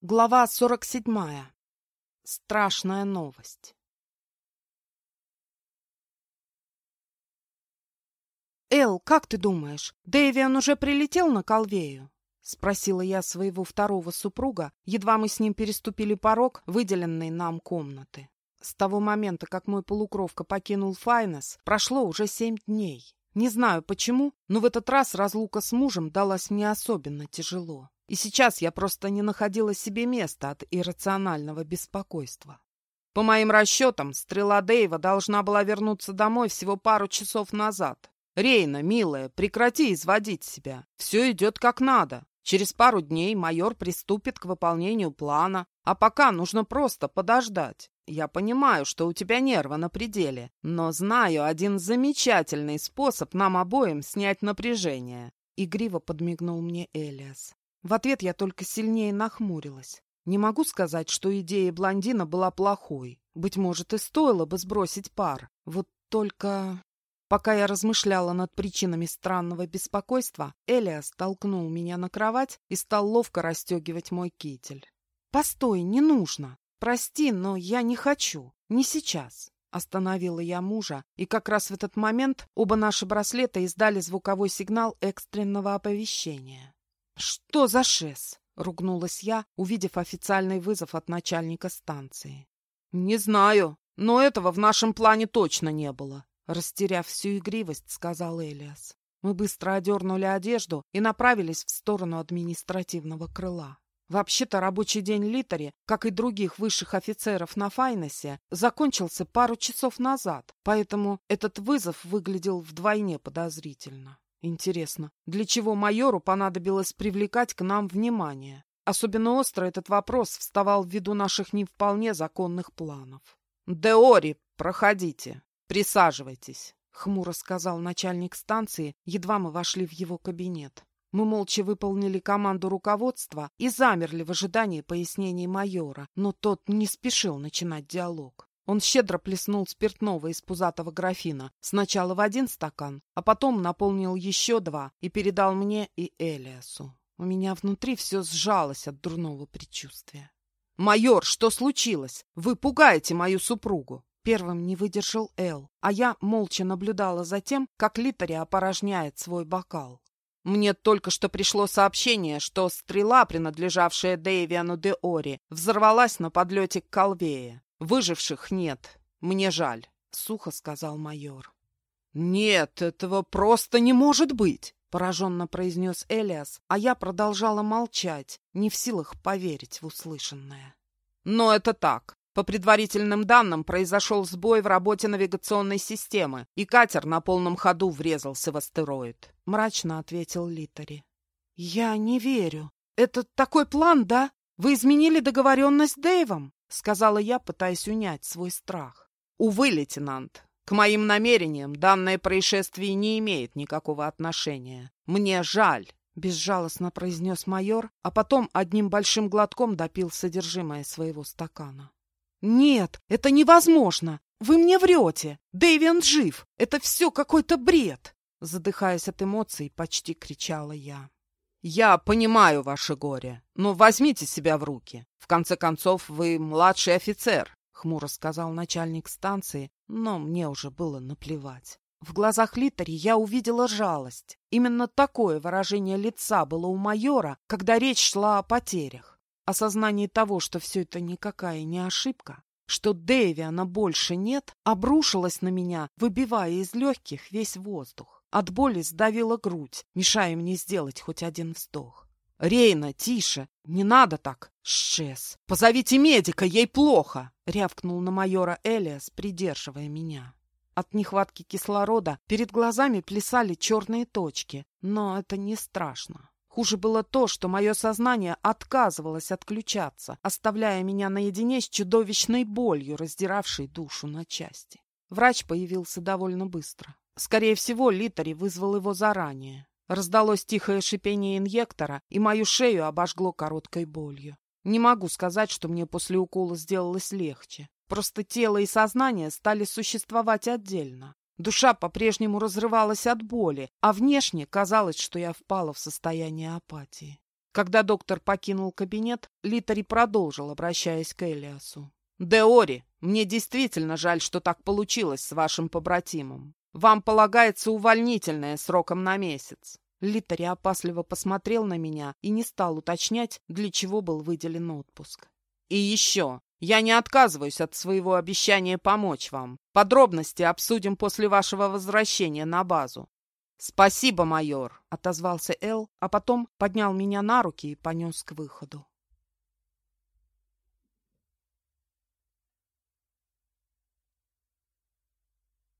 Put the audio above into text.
Глава 47. Страшная новость. «Эл, как ты думаешь, Дэвиан уже прилетел на Колвею?» — спросила я своего второго супруга, едва мы с ним переступили порог выделенной нам комнаты. С того момента, как мой полукровка покинул Файнес, прошло уже семь дней. Не знаю почему, но в этот раз разлука с мужем далась мне особенно тяжело. И сейчас я просто не находила себе места от иррационального беспокойства. По моим расчетам, стрела Дэйва должна была вернуться домой всего пару часов назад. «Рейна, милая, прекрати изводить себя. Все идет как надо. Через пару дней майор приступит к выполнению плана, а пока нужно просто подождать. Я понимаю, что у тебя нервы на пределе, но знаю один замечательный способ нам обоим снять напряжение». Игриво подмигнул мне Элиас. В ответ я только сильнее нахмурилась. Не могу сказать, что идея блондина была плохой. Быть может, и стоило бы сбросить пар. Вот только... Пока я размышляла над причинами странного беспокойства, Элиас толкнул меня на кровать и стал ловко расстегивать мой китель. «Постой, не нужно. Прости, но я не хочу. Не сейчас». Остановила я мужа, и как раз в этот момент оба наши браслета издали звуковой сигнал экстренного оповещения. «Что за шес?» — ругнулась я, увидев официальный вызов от начальника станции. «Не знаю, но этого в нашем плане точно не было», — растеряв всю игривость, сказал Элиас. Мы быстро одернули одежду и направились в сторону административного крыла. Вообще-то рабочий день Литари, как и других высших офицеров на Файносе, закончился пару часов назад, поэтому этот вызов выглядел вдвойне подозрительно. Интересно, для чего майору понадобилось привлекать к нам внимание? Особенно остро этот вопрос вставал ввиду наших не вполне законных планов. «Деори, проходите, присаживайтесь», — хмуро сказал начальник станции, едва мы вошли в его кабинет. Мы молча выполнили команду руководства и замерли в ожидании пояснений майора, но тот не спешил начинать диалог. Он щедро плеснул спиртного из пузатого графина, сначала в один стакан, а потом наполнил еще два и передал мне и Элиасу. У меня внутри все сжалось от дурного предчувствия. «Майор, что случилось? Вы пугаете мою супругу!» Первым не выдержал Эл, а я молча наблюдала за тем, как Литари опорожняет свой бокал. Мне только что пришло сообщение, что стрела, принадлежавшая Дэвиану де Ори, взорвалась на подлете к Колвее. Выживших нет. Мне жаль, — сухо сказал майор. Нет, этого просто не может быть, — пораженно произнес Элиас, а я продолжала молчать, не в силах поверить в услышанное. Но это так. По предварительным данным, произошел сбой в работе навигационной системы, и катер на полном ходу врезался в астероид. Мрачно ответил Литари. «Я не верю. Это такой план, да? Вы изменили договоренность с Дэйвом?» — сказала я, пытаясь унять свой страх. «Увы, лейтенант, к моим намерениям данное происшествие не имеет никакого отношения. Мне жаль», — безжалостно произнес майор, а потом одним большим глотком допил содержимое своего стакана. «Нет, это невозможно! Вы мне врете! Дэвиан жив! Это все какой-то бред!» Задыхаясь от эмоций, почти кричала я. «Я понимаю ваше горе, но возьмите себя в руки. В конце концов, вы младший офицер», — хмуро сказал начальник станции, но мне уже было наплевать. В глазах Литари я увидела жалость. Именно такое выражение лица было у майора, когда речь шла о потерях. Осознание того, что все это никакая не ошибка, что Дэвиана больше нет, обрушилось на меня, выбивая из легких весь воздух. От боли сдавила грудь, мешая мне сделать хоть один вздох. «Рейна, тише! Не надо так! Шес! Позовите медика, ей плохо!» — рявкнул на майора Элиас, придерживая меня. От нехватки кислорода перед глазами плясали черные точки, но это не страшно. Хуже было то, что мое сознание отказывалось отключаться, оставляя меня наедине с чудовищной болью, раздиравшей душу на части. Врач появился довольно быстро. Скорее всего, Литари вызвал его заранее. Раздалось тихое шипение инъектора, и мою шею обожгло короткой болью. Не могу сказать, что мне после укола сделалось легче. Просто тело и сознание стали существовать отдельно. Душа по-прежнему разрывалась от боли, а внешне казалось, что я впала в состояние апатии. Когда доктор покинул кабинет, Литари продолжил, обращаясь к Элиасу. «Деори, мне действительно жаль, что так получилось с вашим побратимом. Вам полагается увольнительное сроком на месяц». Литари опасливо посмотрел на меня и не стал уточнять, для чего был выделен отпуск. «И еще, я не отказываюсь от своего обещания помочь вам. Подробности обсудим после вашего возвращения на базу. «Спасибо, майор», — отозвался Эл, а потом поднял меня на руки и понес к выходу.